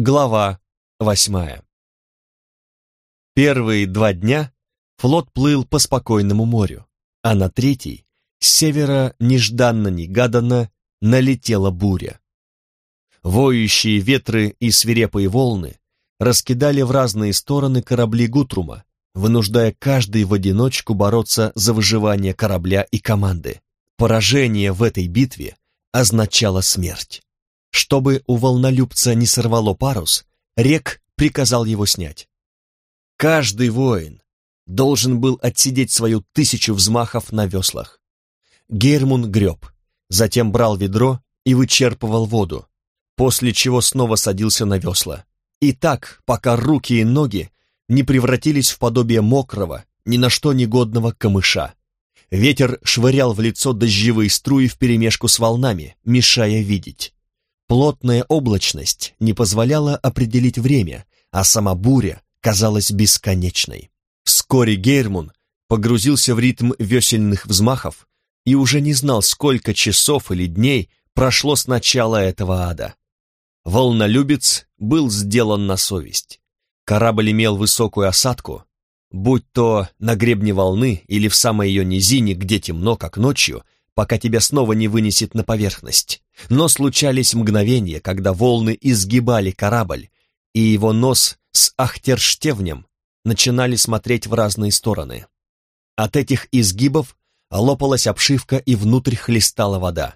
Глава восьмая Первые два дня флот плыл по спокойному морю, а на третий, с севера нежданно-негаданно, налетела буря. Воющие ветры и свирепые волны раскидали в разные стороны корабли Гутрума, вынуждая каждый в одиночку бороться за выживание корабля и команды. Поражение в этой битве означало смерть. Чтобы у волнолюбца не сорвало парус, Рек приказал его снять. Каждый воин должен был отсидеть свою тысячу взмахов на веслах. Гермун греб, затем брал ведро и вычерпывал воду, после чего снова садился на весла. И так, пока руки и ноги не превратились в подобие мокрого, ни на что негодного камыша. Ветер швырял в лицо дождевые струи вперемешку с волнами, мешая видеть. Плотная облачность не позволяла определить время, а сама буря казалась бесконечной. Вскоре Гейрмун погрузился в ритм весельных взмахов и уже не знал, сколько часов или дней прошло с начала этого ада. Волнолюбец был сделан на совесть. Корабль имел высокую осадку, будь то на гребне волны или в самой ее низине, где темно, как ночью, пока тебя снова не вынесет на поверхность. Но случались мгновения, когда волны изгибали корабль, и его нос с ахтерштевнем начинали смотреть в разные стороны. От этих изгибов лопалась обшивка и внутрь хлестала вода.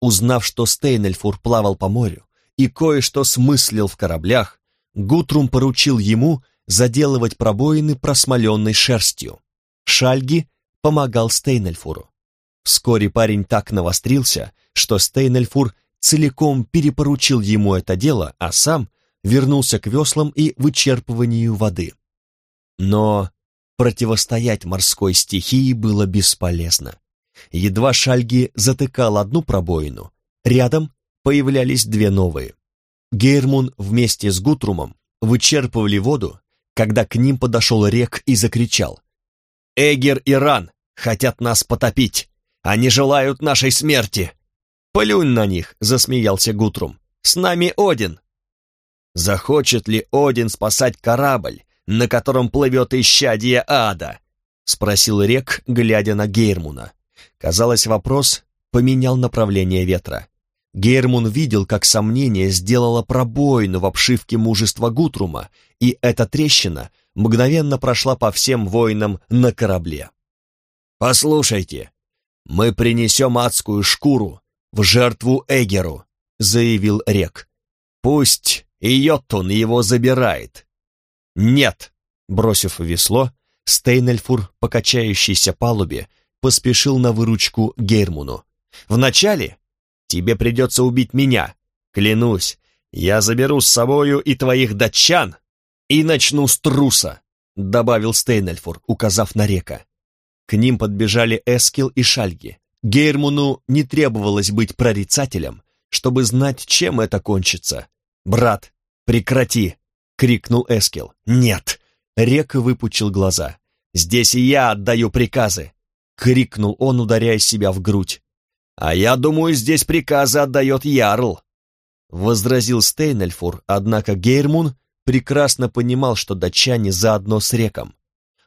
Узнав, что Стейнельфур плавал по морю и кое-что смыслил в кораблях, Гутрум поручил ему заделывать пробоины просмоленной шерстью. Шальги помогал Стейнельфуру. Вскоре парень так навострился, что Стейнельфур целиком перепоручил ему это дело, а сам вернулся к веслам и вычерпыванию воды. Но противостоять морской стихии было бесполезно. Едва Шальги затыкал одну пробоину, рядом появлялись две новые. Гейрмун вместе с Гутрумом вычерпывали воду, когда к ним подошел Рек и закричал. «Эгер и Ран хотят нас потопить! Они желают нашей смерти!» «Плюнь на них!» — засмеялся Гутрум. «С нами Один!» «Захочет ли Один спасать корабль, на котором плывет исчадие ада?» — спросил Рек, глядя на Гейрмуна. Казалось, вопрос поменял направление ветра. Гейрмун видел, как сомнение сделало пробоину в обшивке мужества Гутрума, и эта трещина мгновенно прошла по всем воинам на корабле. «Послушайте, мы принесем адскую шкуру в жертву Эгеру», — заявил Рек. «Пусть Йоттун его забирает». «Нет», — бросив весло, Стейнельфур по палубе поспешил на выручку Гейрмуну. «Вначале тебе придется убить меня. Клянусь, я заберу с собою и твоих датчан и начну с труса», — добавил Стейнельфур, указав на река. К ним подбежали Эскил и Шальги. Гейрмуну не требовалось быть прорицателем, чтобы знать, чем это кончится. «Брат, прекрати!» — крикнул Эскил. «Нет!» — Река выпучил глаза. «Здесь и я отдаю приказы!» — крикнул он, ударяя себя в грудь. «А я думаю, здесь приказы отдает Ярл!» Возразил Стейнельфур, однако Гейрмун прекрасно понимал, что датчане заодно с реком.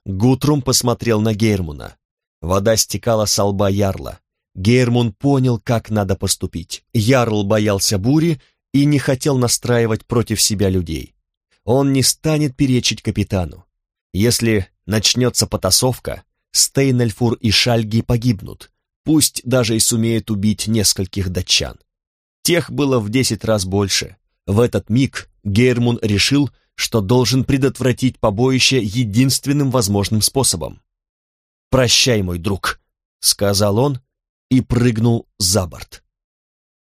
Гутрум посмотрел на Гейрмуна. Вода стекала с лба Ярла. Гейрмун понял, как надо поступить. Ярл боялся бури и не хотел настраивать против себя людей. Он не станет перечить капитану. Если начнется потасовка, Стейнельфур и Шальги погибнут, пусть даже и сумеют убить нескольких датчан. Тех было в десять раз больше. В этот миг Гейрмун решил, что должен предотвратить побоище единственным возможным способом. «Прощай, мой друг», — сказал он и прыгнул за борт.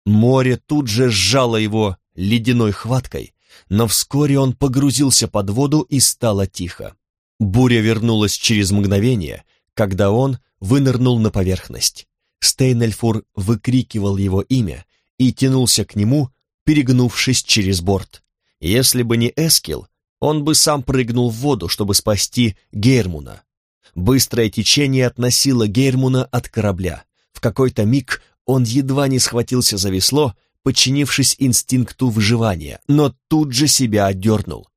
Море тут же сжало его ледяной хваткой, но вскоре он погрузился под воду и стало тихо. Буря вернулась через мгновение, когда он вынырнул на поверхность. Стейнельфур выкрикивал его имя и тянулся к нему, перегнувшись через борт. Если бы не Эскил, он бы сам прыгнул в воду, чтобы спасти Гейрмуна. Быстрое течение относило Гейрмуна от корабля. В какой-то миг он едва не схватился за весло, подчинившись инстинкту выживания, но тут же себя отдернул.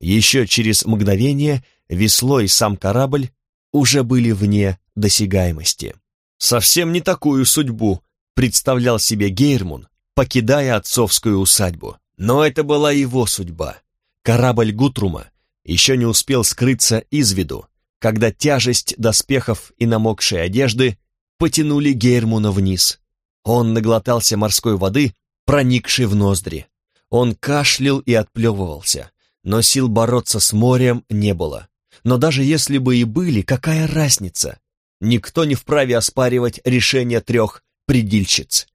Еще через мгновение весло и сам корабль уже были вне досягаемости. Совсем не такую судьбу представлял себе Гейрмун, покидая отцовскую усадьбу. Но это была его судьба. Корабль Гутрума еще не успел скрыться из виду, когда тяжесть доспехов и намокшей одежды потянули Гейрмуна вниз. Он наглотался морской воды, проникшей в ноздри. Он кашлял и отплевывался, но сил бороться с морем не было. Но даже если бы и были, какая разница? Никто не вправе оспаривать решение трех предильщиц.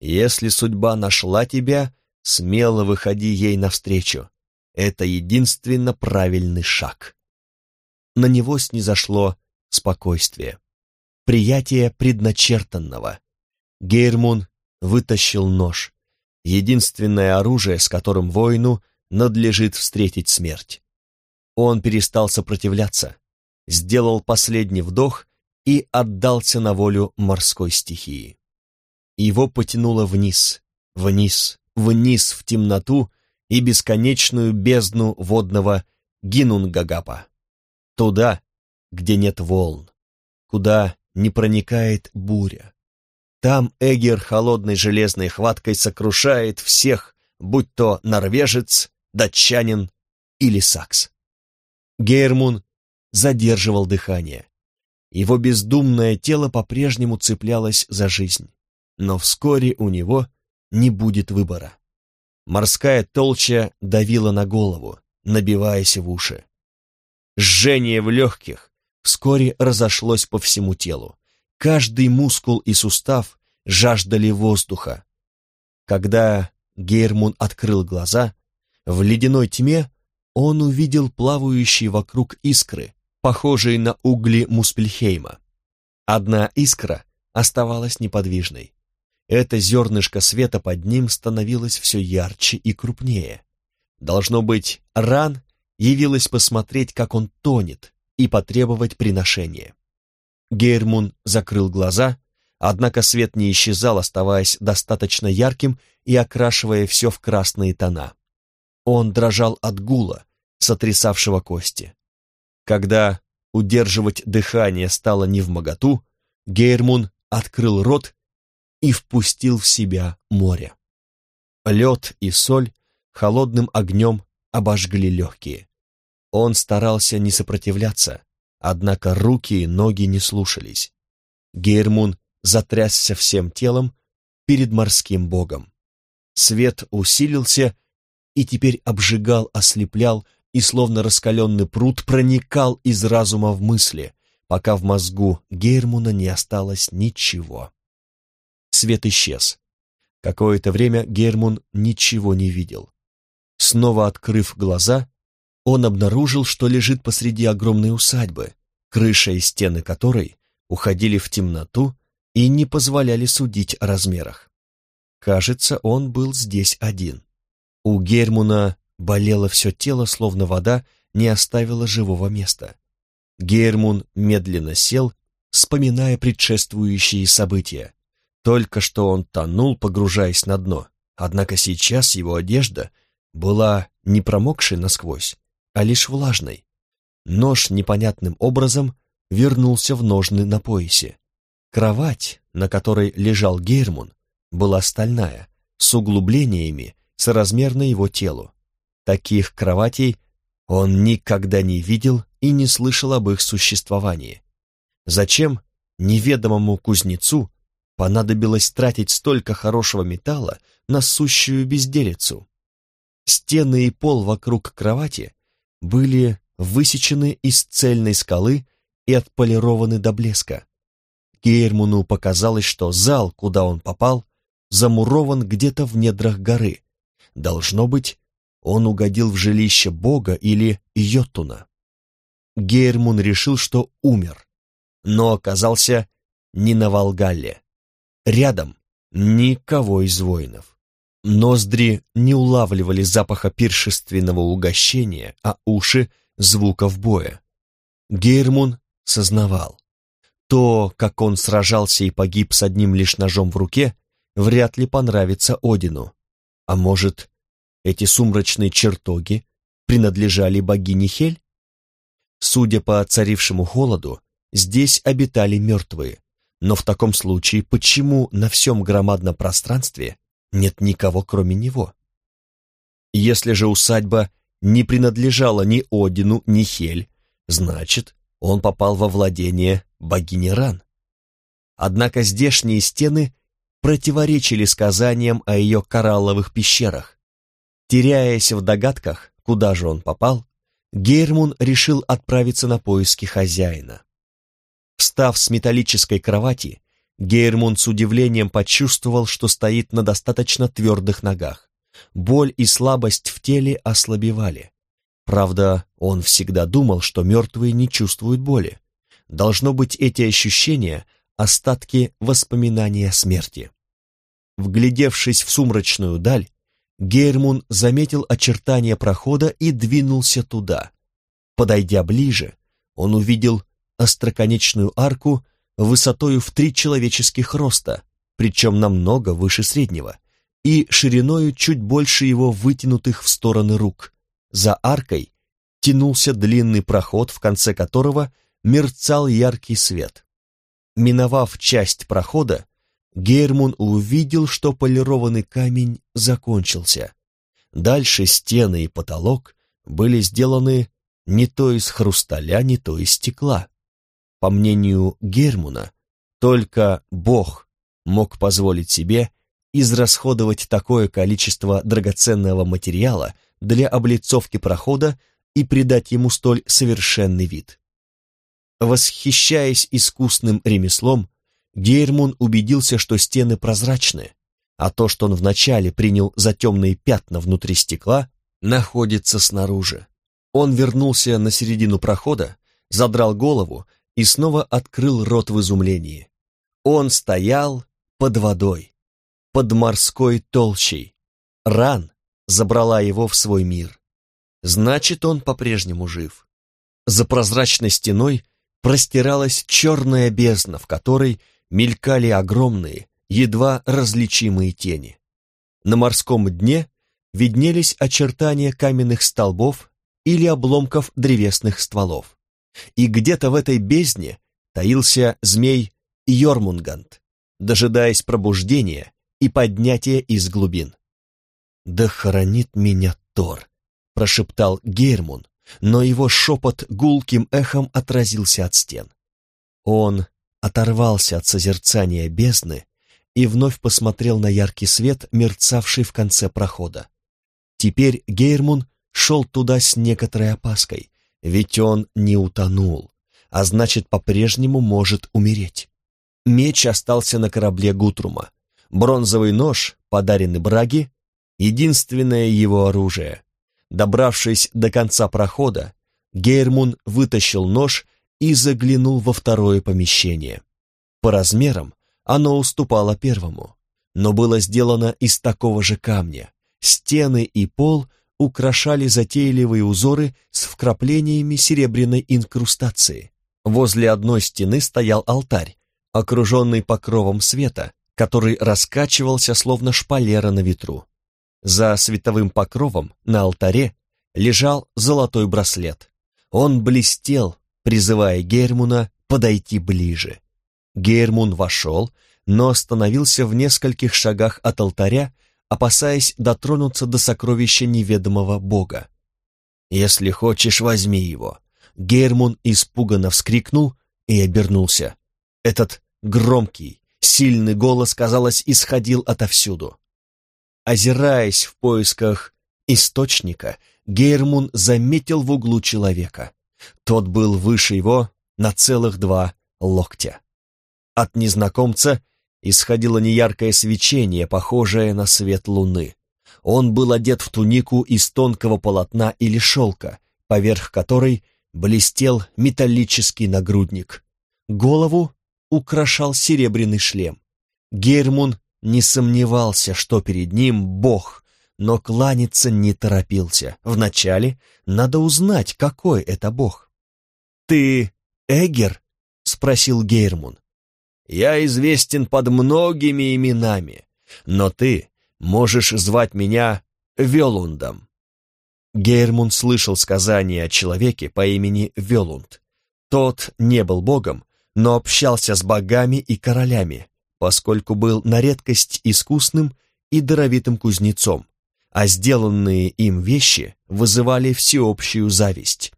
Если судьба нашла тебя, смело выходи ей навстречу. Это единственно правильный шаг. На него снизошло спокойствие, приятие предначертанного. Гейрмун вытащил нож, единственное оружие, с которым воину надлежит встретить смерть. Он перестал сопротивляться, сделал последний вдох и отдался на волю морской стихии. Его потянуло вниз, вниз, вниз в темноту и бесконечную бездну водного Гинунгагапа. Туда, где нет волн, куда не проникает буря. Там Эгер холодной железной хваткой сокрушает всех, будь то норвежец, датчанин или сакс. Гейрмун задерживал дыхание. Его бездумное тело по-прежнему цеплялось за жизнь, но вскоре у него не будет выбора. Морская толча давила на голову, набиваясь в уши. Жжение в легких вскоре разошлось по всему телу. Каждый мускул и сустав жаждали воздуха. Когда Гейрмун открыл глаза, в ледяной тьме он увидел плавающие вокруг искры, похожие на угли Муспельхейма. Одна искра оставалась неподвижной. Это зернышко света под ним становилось все ярче и крупнее. Должно быть, Ран явилась посмотреть, как он тонет, и потребовать приношения. Гейрмун закрыл глаза, однако свет не исчезал, оставаясь достаточно ярким и окрашивая все в красные тона. Он дрожал от гула, сотрясавшего кости. Когда удерживать дыхание стало невмоготу, Гейрмун открыл рот и впустил в себя море. Лед и соль холодным огнем обожгли легкие. Он старался не сопротивляться, однако руки и ноги не слушались. Гейрмун затрясся всем телом перед морским богом. Свет усилился и теперь обжигал, ослеплял и, словно раскаленный пруд, проникал из разума в мысли, пока в мозгу Гейрмуна не осталось ничего. Свет исчез. Какое-то время Гермун ничего не видел. Снова открыв глаза, он обнаружил, что лежит посреди огромной усадьбы, крыша и стены которой уходили в темноту и не позволяли судить о размерах. Кажется, он был здесь один. У Гермуна болело все тело, словно вода не оставила живого места. Гермун медленно сел, вспоминая предшествующие события. Только что он тонул, погружаясь на дно, однако сейчас его одежда была не промокшей насквозь, а лишь влажной. Нож непонятным образом вернулся в ножны на поясе. Кровать, на которой лежал Гейрмун, была стальная, с углублениями, соразмерно его телу. Таких кроватей он никогда не видел и не слышал об их существовании. Зачем неведомому кузнецу понадобилось тратить столько хорошего металла на сущую безделицу. Стены и пол вокруг кровати были высечены из цельной скалы и отполированы до блеска. Гейрмуну показалось, что зал, куда он попал, замурован где-то в недрах горы. Должно быть, он угодил в жилище бога или Йотуна. Гейрмун решил, что умер, но оказался не на Волгалле. Рядом никого из воинов. Ноздри не улавливали запаха пиршественного угощения, а уши — звуков боя. Гейрмун сознавал. То, как он сражался и погиб с одним лишь ножом в руке, вряд ли понравится Одину. А может, эти сумрачные чертоги принадлежали богине Хель? Судя по царившему холоду, здесь обитали мертвые. Но в таком случае почему на всем громадном пространстве нет никого, кроме него? Если же усадьба не принадлежала ни Одину, ни Хель, значит, он попал во владение богини Ран. Однако здешние стены противоречили сказаниям о ее коралловых пещерах. Теряясь в догадках, куда же он попал, Гейрмун решил отправиться на поиски хозяина. Встав с металлической кровати, Гейрмун с удивлением почувствовал, что стоит на достаточно твердых ногах. Боль и слабость в теле ослабевали. Правда, он всегда думал, что мертвые не чувствуют боли. Должно быть, эти ощущения — остатки воспоминания смерти. Вглядевшись в сумрачную даль, Гейрмун заметил очертания прохода и двинулся туда. Подойдя ближе, он увидел остроконечную арку высотою в три человеческих роста, причем намного выше среднего, и шириною чуть больше его вытянутых в стороны рук. За аркой тянулся длинный проход, в конце которого мерцал яркий свет. Миновав часть прохода, Гейрмун увидел, что полированный камень закончился. Дальше стены и потолок были сделаны не то из хрусталя, не то из стекла. По мнению Гермуна, только Бог мог позволить себе израсходовать такое количество драгоценного материала для облицовки прохода и придать ему столь совершенный вид. Восхищаясь искусным ремеслом, Гейрмун убедился, что стены прозрачны, а то, что он вначале принял за темные пятна внутри стекла, находится снаружи. Он вернулся на середину прохода, задрал голову и снова открыл рот в изумлении. Он стоял под водой, под морской толщей. Ран забрала его в свой мир. Значит, он по-прежнему жив. За прозрачной стеной простиралась черная бездна, в которой мелькали огромные, едва различимые тени. На морском дне виднелись очертания каменных столбов или обломков древесных стволов. И где-то в этой бездне таился змей Йормунгант, дожидаясь пробуждения и поднятия из глубин. «Да хранит меня Тор!» — прошептал Гейрмун, но его шепот гулким эхом отразился от стен. Он оторвался от созерцания бездны и вновь посмотрел на яркий свет, мерцавший в конце прохода. Теперь Гейрмун шел туда с некоторой опаской, ведь он не утонул, а значит, по-прежнему может умереть. Меч остался на корабле Гутрума. Бронзовый нож, подаренный Браги, единственное его оружие. Добравшись до конца прохода, Гейрмун вытащил нож и заглянул во второе помещение. По размерам оно уступало первому, но было сделано из такого же камня. Стены и пол украшали затейливые узоры с вкраплениями серебряной инкрустации. Возле одной стены стоял алтарь, окруженный покровом света, который раскачивался словно шпалера на ветру. За световым покровом на алтаре лежал золотой браслет. Он блестел, призывая Гермуна подойти ближе. Гермун вошел, но остановился в нескольких шагах от алтаря, опасаясь дотронуться до сокровища неведомого бога. «Если хочешь, возьми его». Гермун испуганно вскрикнул и обернулся. Этот громкий, сильный голос, казалось, исходил отовсюду. Озираясь в поисках источника, Гейрмун заметил в углу человека. Тот был выше его на целых два локтя. От незнакомца исходило неяркое свечение, похожее на свет луны. Он был одет в тунику из тонкого полотна или шелка, поверх которой блестел металлический нагрудник. Голову украшал серебряный шлем. Гермун не сомневался, что перед ним Бог, но кланяться не торопился. Вначале надо узнать, какой это Бог. «Ты Эгер?» — спросил Гейрмун. «Я известен под многими именами, Но ты можешь звать меня Велундом». Гейрмун слышал сказание о человеке по имени Велунд. Тот не был богом, но общался с богами и королями, поскольку был на редкость искусным и даровитым кузнецом, а сделанные им вещи вызывали всеобщую зависть.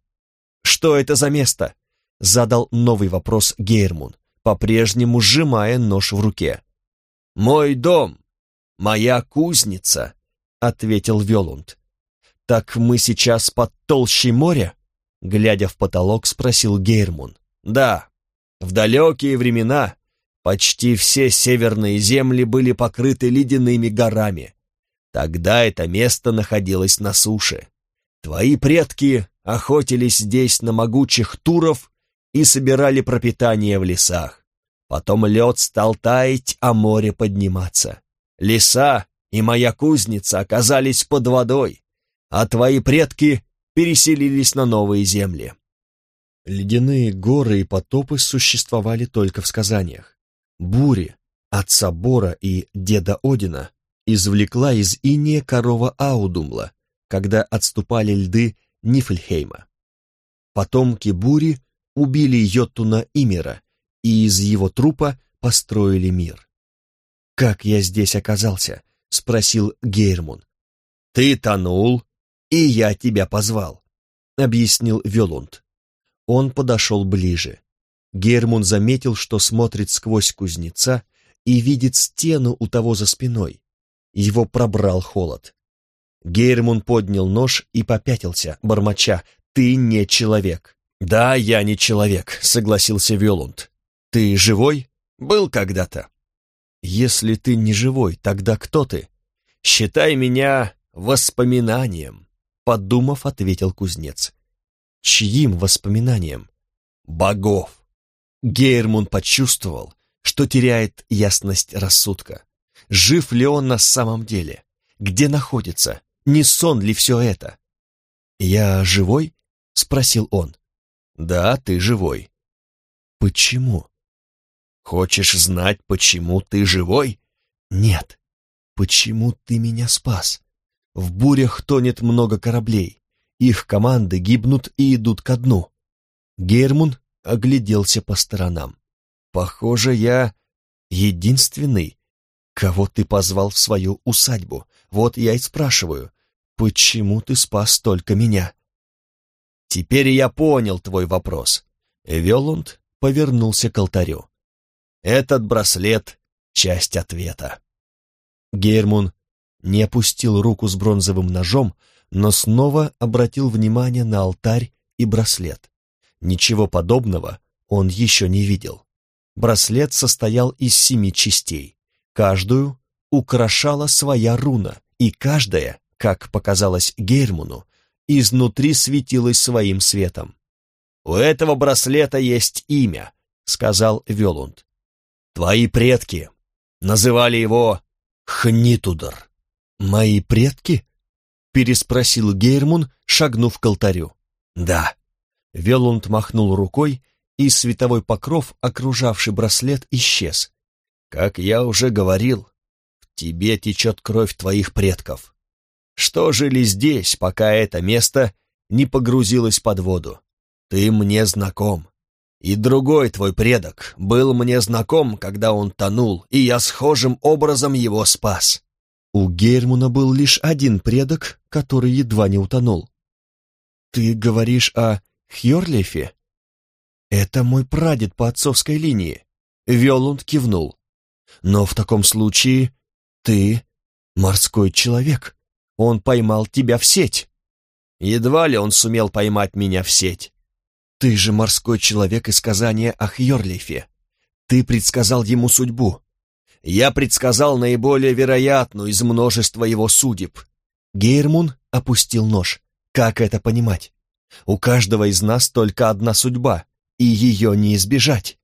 «Что это за место?» — задал новый вопрос Гейрмун, по-прежнему сжимая нож в руке. «Мой дом, моя кузница», — ответил Велунд. «Так мы сейчас под толщей моря?» Глядя в потолок, спросил Гейрмун. «Да, в далекие времена почти все северные земли были покрыты ледяными горами. Тогда это место находилось на суше. Твои предки охотились здесь на могучих туров и собирали пропитание в лесах. Потом лед стал таять, а море подниматься. Леса и моя кузница оказались под водой, а твои предки переселились на новые земли. Ледяные горы и потопы существовали только в сказаниях. Бури, отца Бора и деда Одина, извлекла из иния корова Аудумла, когда отступали льды Нифльхейма. Потомки Бури убили Йоттуна Имера, и из его трупа построили мир. «Как я здесь оказался?» — спросил Гейрмун. «Ты тонул, и я тебя позвал», — объяснил Велунд. Он подошел ближе. Гермун заметил, что смотрит сквозь кузнеца и видит стену у того за спиной. Его пробрал холод. Гейрмун поднял нож и попятился, бормоча. «Ты не человек». «Да, я не человек», — согласился Велунд. «Ты живой? Был когда-то». «Если ты не живой, тогда кто ты?» «Считай меня воспоминанием», Подумав, ответил кузнец. Чьим воспоминанием? Богов. Гейрмун почувствовал, что теряет ясность рассудка. Жив ли он на самом деле? Где находится? Не сон ли все это? «Я живой?» — спросил он. «Да, ты живой». «Почему?» «Хочешь знать, почему ты живой?» «Нет. Почему ты меня спас?» В бурях тонет много кораблей. Их команды гибнут и идут ко дну. Гермун огляделся по сторонам. Похоже, я единственный, кого ты позвал в свою усадьбу. Вот я и спрашиваю, почему ты спас только меня? Теперь я понял твой вопрос. Велунд повернулся к алтарю. Этот браслет — часть ответа. Гермун не опустил руку с бронзовым ножом, но снова обратил внимание на алтарь и браслет. Ничего подобного он еще не видел. Браслет состоял из семи частей. Каждую украшала своя руна, и каждая, как показалось Гейрмуну, изнутри светилась своим светом. «У этого браслета есть имя», — сказал Велунд. «Твои предки называли его Хнитудар». «Мои предки?» — переспросил Гейрмун, шагнув к алтарю. «Да». Велунд махнул рукой, и световой покров, окружавший браслет, исчез. «Как я уже говорил, в тебе течет кровь твоих предков. Что жили здесь, пока это место не погрузилось под воду? Ты мне знаком. И другой твой предок был мне знаком, когда он тонул, и я схожим образом его спас. У Гейрмуна был лишь один предок, который едва не утонул. «Ты говоришь о Хьорлифе?» «Это мой прадед по отцовской линии», — Велунд кивнул. «Но в таком случае ты морской человек. Он поймал тебя в сеть». «Едва ли он сумел поймать меня в сеть». «Ты же морской человек из сказания о Хьорлифе. Ты предсказал ему судьбу. Я предсказал наиболее вероятную из множества его судеб. Гейрмун опустил нож. Как это понимать? У каждого из нас только одна судьба, и ее не избежать.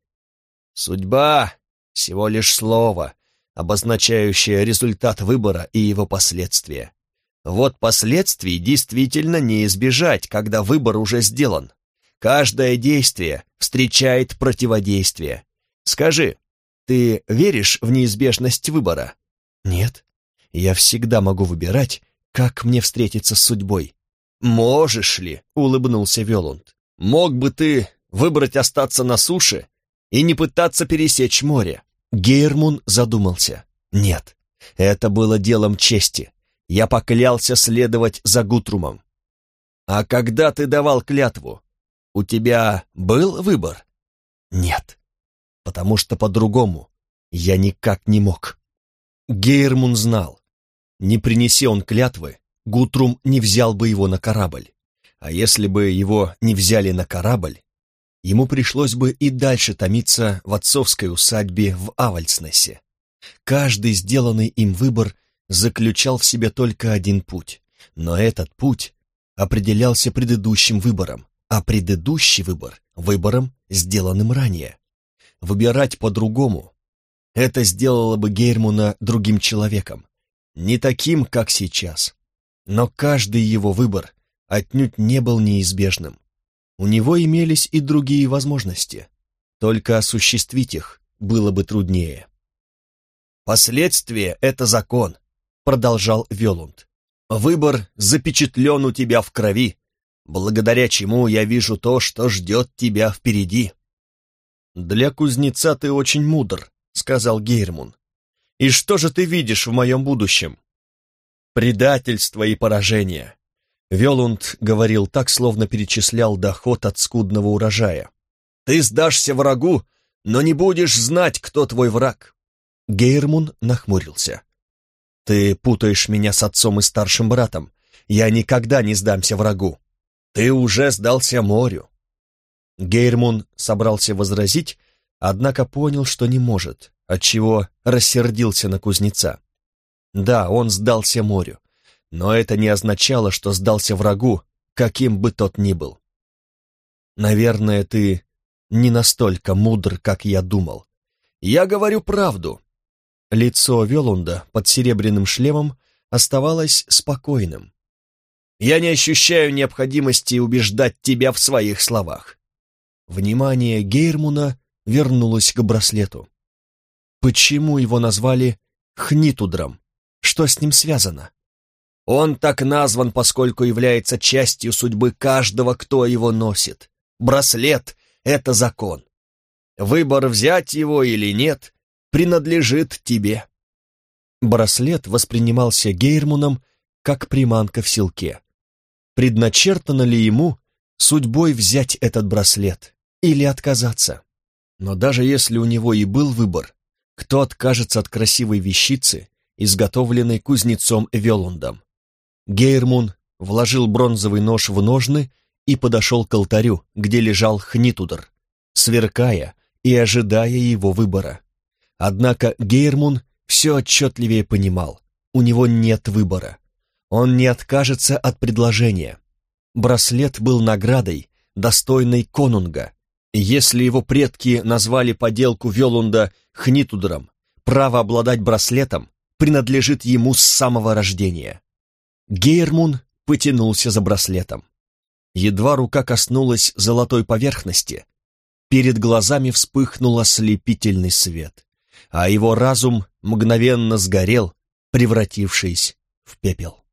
Судьба — всего лишь слово, обозначающее результат выбора и его последствия. Вот последствий действительно не избежать, когда выбор уже сделан. Каждое действие встречает противодействие. Скажи, ты веришь в неизбежность выбора? Нет, я всегда могу выбирать, как мне встретиться с судьбой. Можешь ли, улыбнулся Велунд. Мог бы ты выбрать остаться на суше и не пытаться пересечь море. Гейрмун задумался. Нет, это было делом чести. Я поклялся следовать за Гутрумом. А когда ты давал клятву, у тебя был выбор? Нет, потому что по-другому я никак не мог. Гейрмун знал, не принеси он клятвы, Гутрум не взял бы его на корабль. А если бы его не взяли на корабль, ему пришлось бы и дальше томиться в отцовской усадьбе в Авальснесе. Каждый сделанный им выбор заключал в себе только один путь, но этот путь определялся предыдущим выбором, а предыдущий выбор — выбором, сделанным ранее. Выбирать по-другому — это сделало бы Гейрмуна другим человеком, не таким, как сейчас. Но каждый его выбор отнюдь не был неизбежным. У него имелись и другие возможности, только осуществить их было бы труднее. «Последствия — это закон», — продолжал Велунд. «Выбор запечатлен у тебя в крови, благодаря чему я вижу то, что ждет тебя впереди». «Для кузнеца ты очень мудр», — сказал Гейрмун. «И что же ты видишь в моем будущем?» «Предательство и поражение. Велунд говорил так, словно перечислял доход от скудного урожая. «Ты сдашься врагу, но не будешь знать, кто твой враг». Гейрмун нахмурился. «Ты путаешь меня с отцом и старшим братом. Я никогда не сдамся врагу. Ты уже сдался морю». Гейрмун собрался возразить, однако понял, что не может, отчего рассердился на кузнеца. Да, он сдался морю, но это не означало, что сдался врагу, каким бы тот ни был. Наверное, ты не настолько мудр, как я думал. Я говорю правду. Лицо Велунда под серебряным шлемом оставалось спокойным. Я не ощущаю необходимости убеждать тебя в своих словах. Внимание Гейрмуна вернулось к браслету. Почему его назвали Хнитудром? Что с ним связано? Он так назван, поскольку является частью судьбы каждого, кто его носит. Браслет — это закон. Выбор, взять его или нет, принадлежит тебе. Браслет воспринимался Гейрмуном как приманка в селке. Предначертано ли ему судьбой взять этот браслет или отказаться? Но даже если у него и был выбор, кто откажется от красивой вещицы, изготовленной кузнецом Велундом? Гейрмун вложил бронзовый нож в ножны и подошел к алтарю, где лежал Хнитудор, сверкая и ожидая его выбора. Однако Гейрмун все отчетливее понимал, у него нет выбора. Он не откажется от предложения. Браслет был наградой, достойной конунга. Если его предки назвали поделку Велунда Хнитудором, право обладать браслетом принадлежит ему с самого рождения. Гейрмун потянулся за браслетом. Едва рука коснулась золотой поверхности, перед глазами вспыхнул ослепительный свет, а его разум мгновенно сгорел, превратившись в пепел.